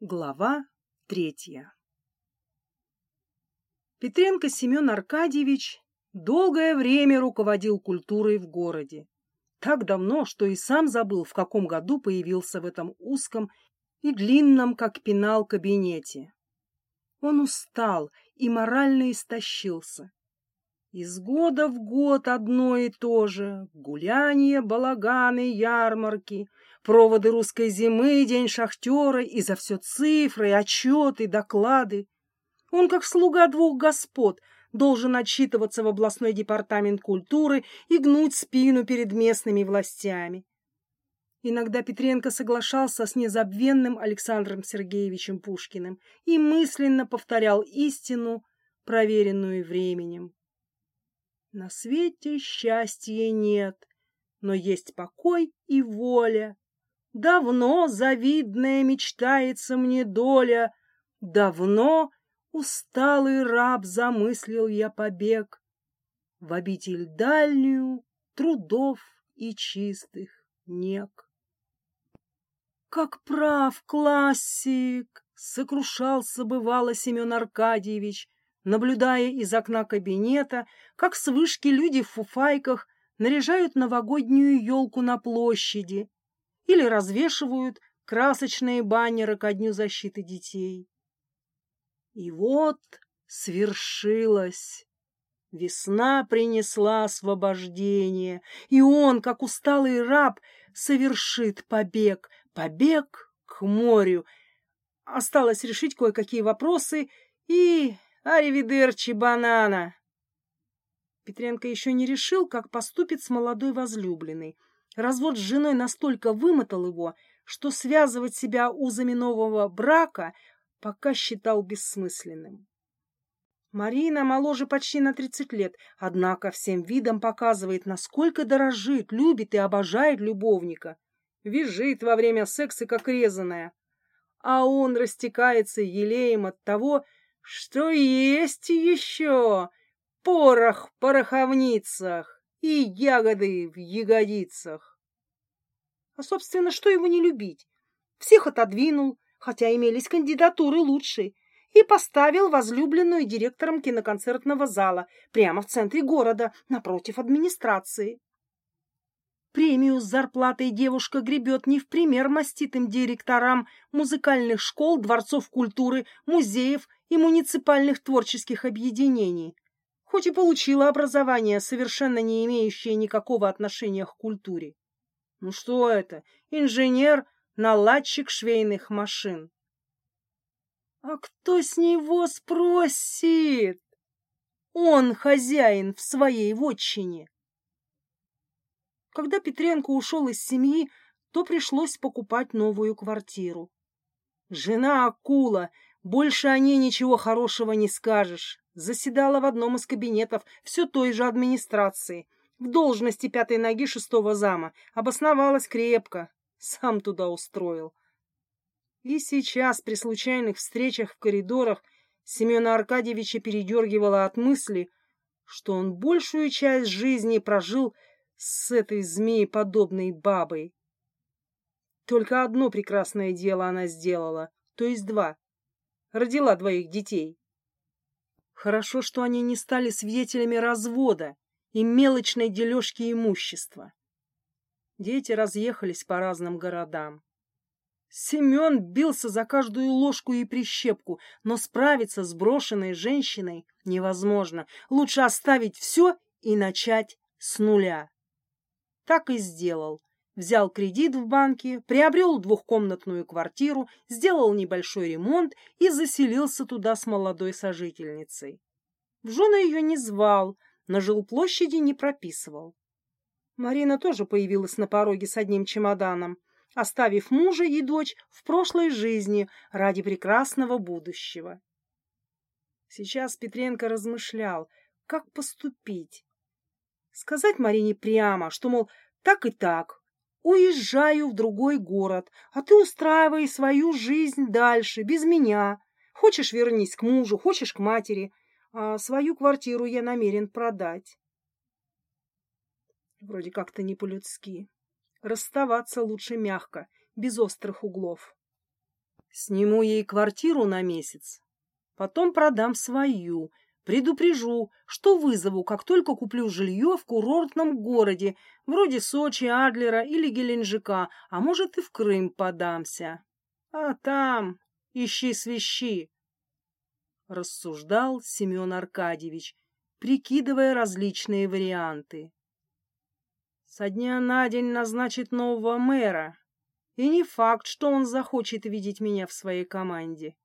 Глава третья Петренко Семен Аркадьевич долгое время руководил культурой в городе. Так давно, что и сам забыл, в каком году появился в этом узком и длинном, как пенал, кабинете. Он устал и морально истощился. Из года в год одно и то же — гуляния, балаганы, ярмарки, проводы русской зимы, день шахтера, и за все цифры, отчеты, доклады. Он, как слуга двух господ, должен отчитываться в областной департамент культуры и гнуть спину перед местными властями. Иногда Петренко соглашался с незабвенным Александром Сергеевичем Пушкиным и мысленно повторял истину, проверенную временем. На свете счастья нет, но есть покой и воля. Давно завидная мечтается мне доля, Давно усталый раб замыслил я побег В обитель дальнюю трудов и чистых нег. Как прав классик! Сокрушался бывало Семен Аркадьевич, наблюдая из окна кабинета, как с вышки люди в фуфайках наряжают новогоднюю елку на площади или развешивают красочные баннеры ко дню защиты детей. И вот свершилось. Весна принесла освобождение, и он, как усталый раб, совершит побег, побег к морю. Осталось решить кое-какие вопросы, и Аривидерчи, банана!» Петренко еще не решил, как поступит с молодой возлюбленной. Развод с женой настолько вымотал его, что связывать себя узами нового брака пока считал бессмысленным. Марина моложе почти на тридцать лет, однако всем видом показывает, насколько дорожит, любит и обожает любовника. Визжит во время секса, как резаная. А он растекается елеем от того, что есть еще порох в пороховницах и ягоды в ягодицах. А, собственно, что его не любить? Всех отодвинул, хотя имелись кандидатуры лучшие, и поставил возлюбленную директором киноконцертного зала прямо в центре города, напротив администрации. Премию с зарплатой девушка гребет не в пример маститым директорам музыкальных школ, дворцов культуры, музеев и муниципальных творческих объединений, хоть и получила образование, совершенно не имеющее никакого отношения к культуре. Ну что это? Инженер, наладчик швейных машин. А кто с него спросит? Он хозяин в своей вотчине. Когда Петренко ушел из семьи, то пришлось покупать новую квартиру. Жена акула больше о ней ничего хорошего не скажешь. Заседала в одном из кабинетов все той же администрации. В должности пятой ноги шестого зама. Обосновалась крепко. Сам туда устроил. И сейчас при случайных встречах в коридорах Семена Аркадьевича передергивало от мысли, что он большую часть жизни прожил с этой змееподобной бабой. Только одно прекрасное дело она сделала, то есть два родила двоих детей. Хорошо, что они не стали свидетелями развода и мелочной дележки имущества. Дети разъехались по разным городам. Семен бился за каждую ложку и прищепку, но справиться с брошенной женщиной невозможно. Лучше оставить все и начать с нуля. Так и сделал взял кредит в банке, приобрел двухкомнатную квартиру, сделал небольшой ремонт и заселился туда с молодой сожительницей. В жены ее не звал, на жилплощади не прописывал. Марина тоже появилась на пороге с одним чемоданом, оставив мужа и дочь в прошлой жизни ради прекрасного будущего. Сейчас Петренко размышлял, как поступить. Сказать Марине прямо, что, мол, так и так, Уезжаю в другой город, а ты устраивай свою жизнь дальше, без меня. Хочешь, вернись к мужу, хочешь к матери, а свою квартиру я намерен продать. Вроде как-то не по-людски. Расставаться лучше мягко, без острых углов. Сниму ей квартиру на месяц, потом продам свою, предупрежу, что вызову, как только куплю жилье в курортном городе, вроде Сочи, Адлера или Геленджика, а может и в Крым подамся. А там ищи свищи. Рассуждал Семен Аркадьевич, прикидывая различные варианты. Со дня на день назначит нового мэра, и не факт, что он захочет видеть меня в своей команде.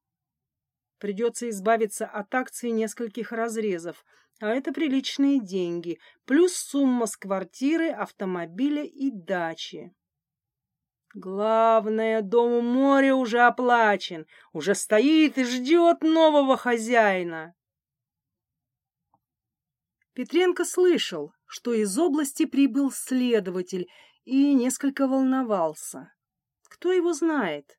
Придется избавиться от акций нескольких разрезов, а это приличные деньги, плюс сумма с квартиры, автомобиля и дачи. Главное, дом у моря уже оплачен, уже стоит и ждет нового хозяина. Петренко слышал, что из области прибыл следователь и несколько волновался. Кто его знает?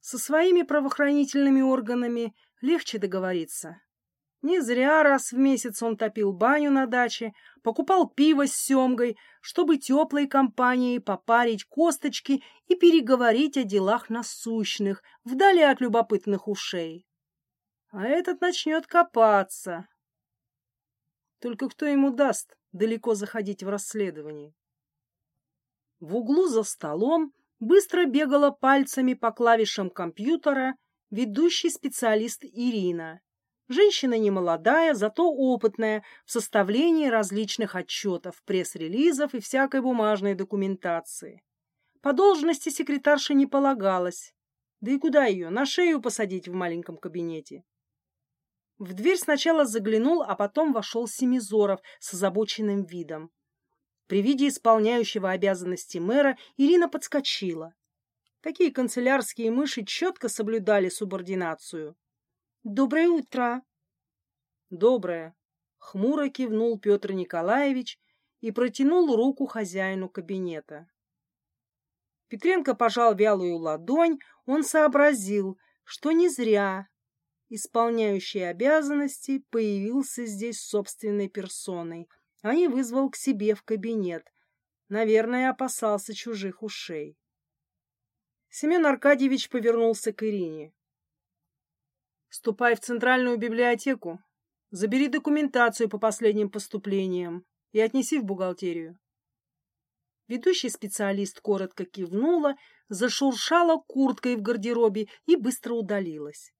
Со своими правоохранительными органами легче договориться. Не зря раз в месяц он топил баню на даче, покупал пиво с семгой, чтобы теплой компанией попарить косточки и переговорить о делах насущных, вдали от любопытных ушей. А этот начнет копаться. Только кто ему даст далеко заходить в расследование? В углу за столом быстро бегала пальцами по клавишам компьютера ведущий специалист Ирина. Женщина немолодая, зато опытная в составлении различных отчетов, пресс-релизов и всякой бумажной документации. По должности секретарша не полагалось. Да и куда ее, на шею посадить в маленьком кабинете? В дверь сначала заглянул, а потом вошел Семизоров с озабоченным видом. При виде исполняющего обязанности мэра Ирина подскочила. Такие канцелярские мыши четко соблюдали субординацию. «Доброе утро!» «Доброе!» — хмуро кивнул Петр Николаевич и протянул руку хозяину кабинета. Петренко пожал вялую ладонь, он сообразил, что не зря исполняющий обязанности появился здесь собственной персоной — а не вызвал к себе в кабинет. Наверное, опасался чужих ушей. Семен Аркадьевич повернулся к Ирине. «Ступай в центральную библиотеку, забери документацию по последним поступлениям и отнеси в бухгалтерию». Ведущий специалист коротко кивнула, зашуршала курткой в гардеробе и быстро удалилась.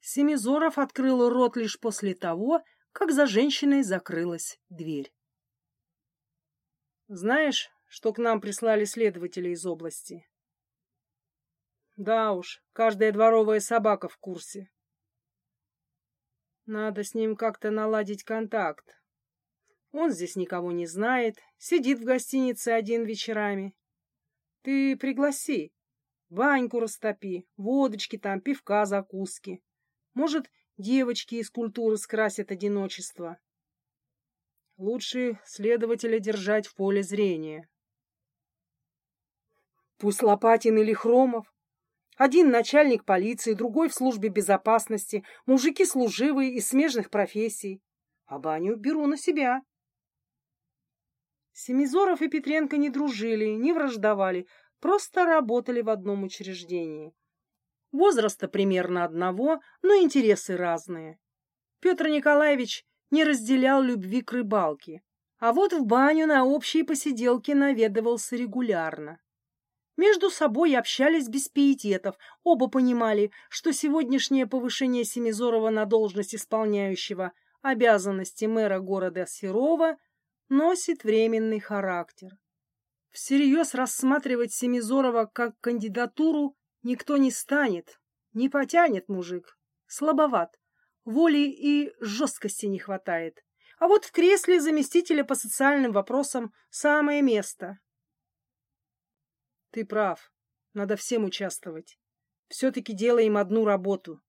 Семизоров открыл рот лишь после того, как за женщиной закрылась дверь. «Знаешь, что к нам прислали следователи из области?» «Да уж, каждая дворовая собака в курсе. Надо с ним как-то наладить контакт. Он здесь никого не знает, сидит в гостинице один вечерами. Ты пригласи, баньку растопи, водочки там, пивка, закуски. Может, Девочки из культуры скрасят одиночество. Лучше следователя держать в поле зрения. Пусть Лопатин или Хромов. Один начальник полиции, другой в службе безопасности, мужики служивые из смежных профессий. А баню беру на себя. Семизоров и Петренко не дружили, не враждовали, просто работали в одном учреждении. Возраста примерно одного, но интересы разные. Петр Николаевич не разделял любви к рыбалке, а вот в баню на общие посиделки наведывался регулярно. Между собой общались без пиететов, оба понимали, что сегодняшнее повышение Семизорова на должность исполняющего обязанности мэра города Серова носит временный характер. Всерьез рассматривать Семизорова как кандидатуру Никто не станет, не потянет мужик. Слабоват. Воли и жесткости не хватает. А вот в кресле заместителя по социальным вопросам самое место. Ты прав. Надо всем участвовать. Все-таки делаем одну работу.